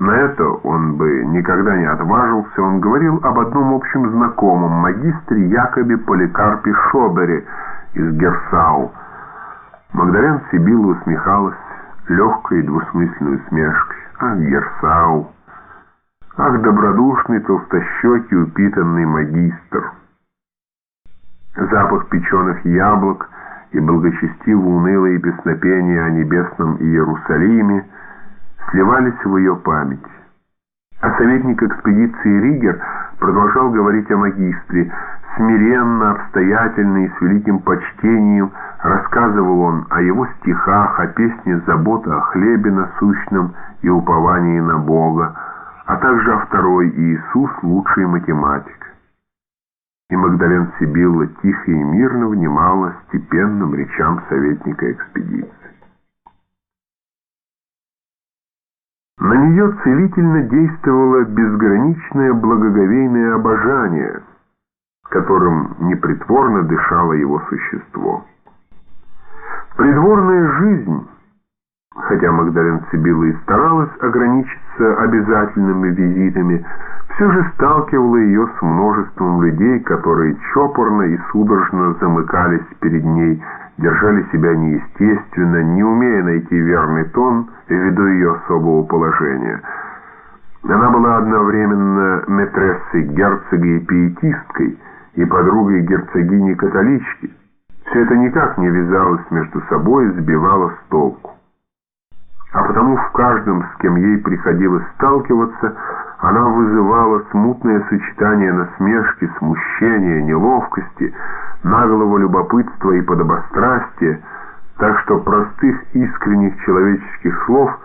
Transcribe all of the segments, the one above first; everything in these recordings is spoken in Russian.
На это он бы никогда не отважился. Он говорил об одном общем знакомом, магистре Якобе Поликарпе Шобере из Герсау. Магдален Сибилла усмехалась легкой двусмысленной усмешкой. Ах, Герсау! Ах, добродушный, толстощекий, упитанный магистр! Запах печеных яблок и благочестиво унылые песнопения о небесном Иерусалиме сливались в ее память. А советник экспедиции Ригер продолжал говорить о магистре. Смиренно, обстоятельно и с великим почтением рассказывал он о его стихах, о песне «Забота о хлебе насущном» и уповании на Бога, а также о второй «Иисус – лучший математик». И Магдален Сибилла тихо и мирно внимала степенным речам советника экспедиции. На нее целительно действовало безграничное благоговейное обожание, которым непритворно дышало его существо. Придворная жизнь, хотя Магдален Сибилла и старалась ограничиться обязательными визитами, все же сталкивала ее с множеством людей, которые чопорно и судорожно замыкались перед ней, держали себя неестественно, не умея найти верный тон ввиду ее особого положения. Она была одновременно метрессой герцога и пиетисткой, и подругой герцогини-католички. Все это никак не вязалось между собой и сбивало с толку. А потому в каждом, с кем ей приходилось сталкиваться, она вызывала смутное сочетание насмешки, смущения, неловкости, наглого любопытства и подобострастия, так что простых искренних человеческих слов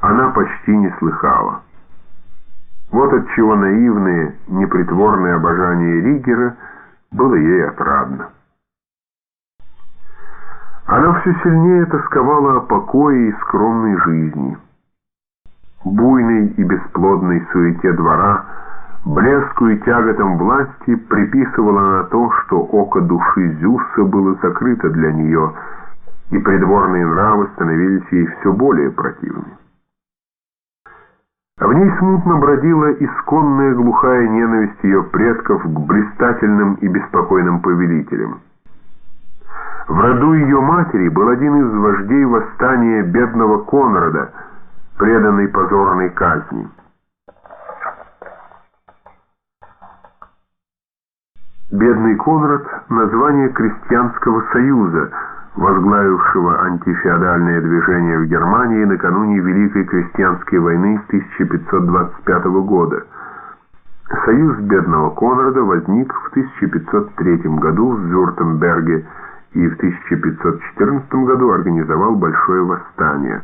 она почти не слыхала. Вот отчего наивное, непритворное обожание Ригера было ей отрадно. Она все сильнее тосковала о покое и скромной жизни. Буйной и бесплодной суете двора, блеску и тяготам власти приписывала она то, что око души Зюса было закрыто для нее, и придворные нравы становились ей все более противны. В ней смутно бродила исконная глухая ненависть ее предков к блистательным и беспокойным повелителям. В роду ее матери был один из вождей восстания бедного Конрада, преданный позорной казни. Бедный Конрад – название крестьянского союза, возглавившего антифеодальное движение в Германии накануне Великой крестьянской войны 1525 года. Союз бедного Конрада возник в 1503 году в Вюртемберге, и в 1514 году организовал большое восстание.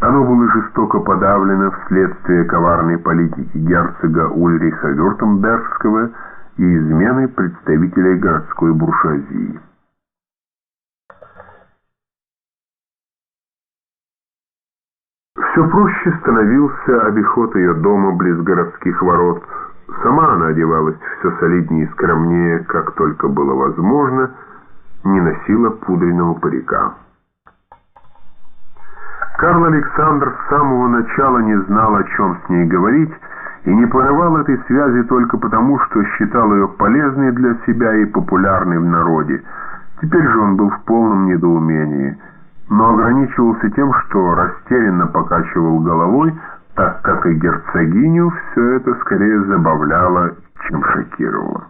Оно было жестоко подавлено вследствие коварной политики герцога Ульриха Вюртембергского и измены представителей городской буржуазии. Все проще становился обиход ее дома близ городских ворот. Сама она одевалась все солиднее и скромнее, как только было возможно – не носила пудренного парика. Карл Александр с самого начала не знал, о чем с ней говорить, и не порывал этой связи только потому, что считал ее полезной для себя и популярной в народе. Теперь же он был в полном недоумении, но ограничивался тем, что растерянно покачивал головой, так как и герцогиню все это скорее забавляло, чем шокировало.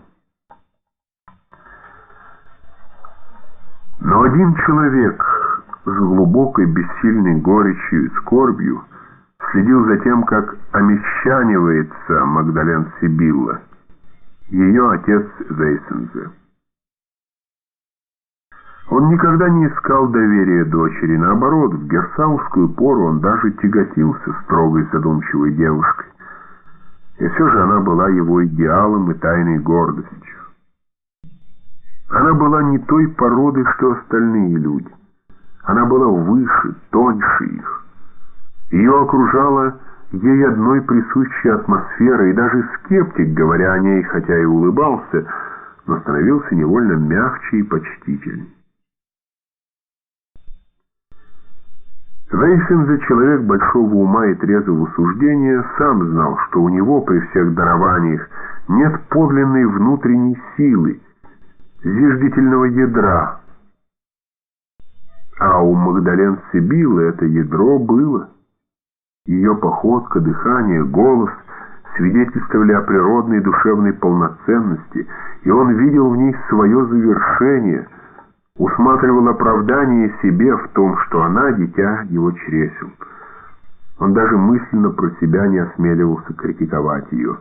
Но один человек с глубокой бессильной горечью и скорбью следил за тем, как омещанивается Магдален Сибилла, ее отец Вейсензе. Он никогда не искал доверия дочери, наоборот, в герсаускую пору он даже тяготился строгой задумчивой девушкой. И все же она была его идеалом и тайной гордостью. Она была не той породы, что остальные люди. Она была выше, тоньше их. Ее окружала ей одной присущая атмосфера, и даже скептик, говоря о ней, хотя и улыбался, но становился невольно мягче и почтительней. Вейсензе, человек большого ума и трезвого суждения, сам знал, что у него при всех дарованиях нет подлинной внутренней силы, зиждительного ядра. А у Магдален Сибилы это ядро было. Ее походка, дыхание, голос свидетельствовали о природной душевной полноценности, и он видел в ней свое завершение, усматривал оправдание себе в том, что она дитя его чресел. Он даже мысленно про себя не осмеливался критиковать ее.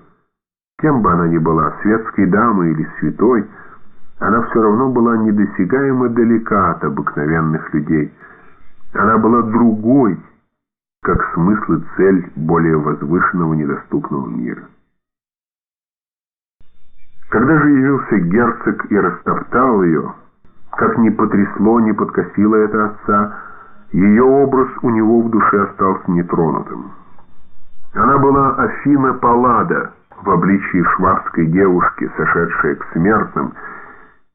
Кем бы она ни была, светской дамой или святой, она все равно была недосягаемо далека от обыкновенных людей. Она была другой, как смысл и цель более возвышенного недоступного мира. Когда же явился герцог и растоптал ее, как ни потрясло, ни подкосило это отца, ее образ у него в душе остался нетронутым. Она была Афина Паллада в обличии швабской девушки, сошедшей к смертным,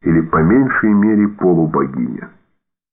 или по меньшей мере полубогиня.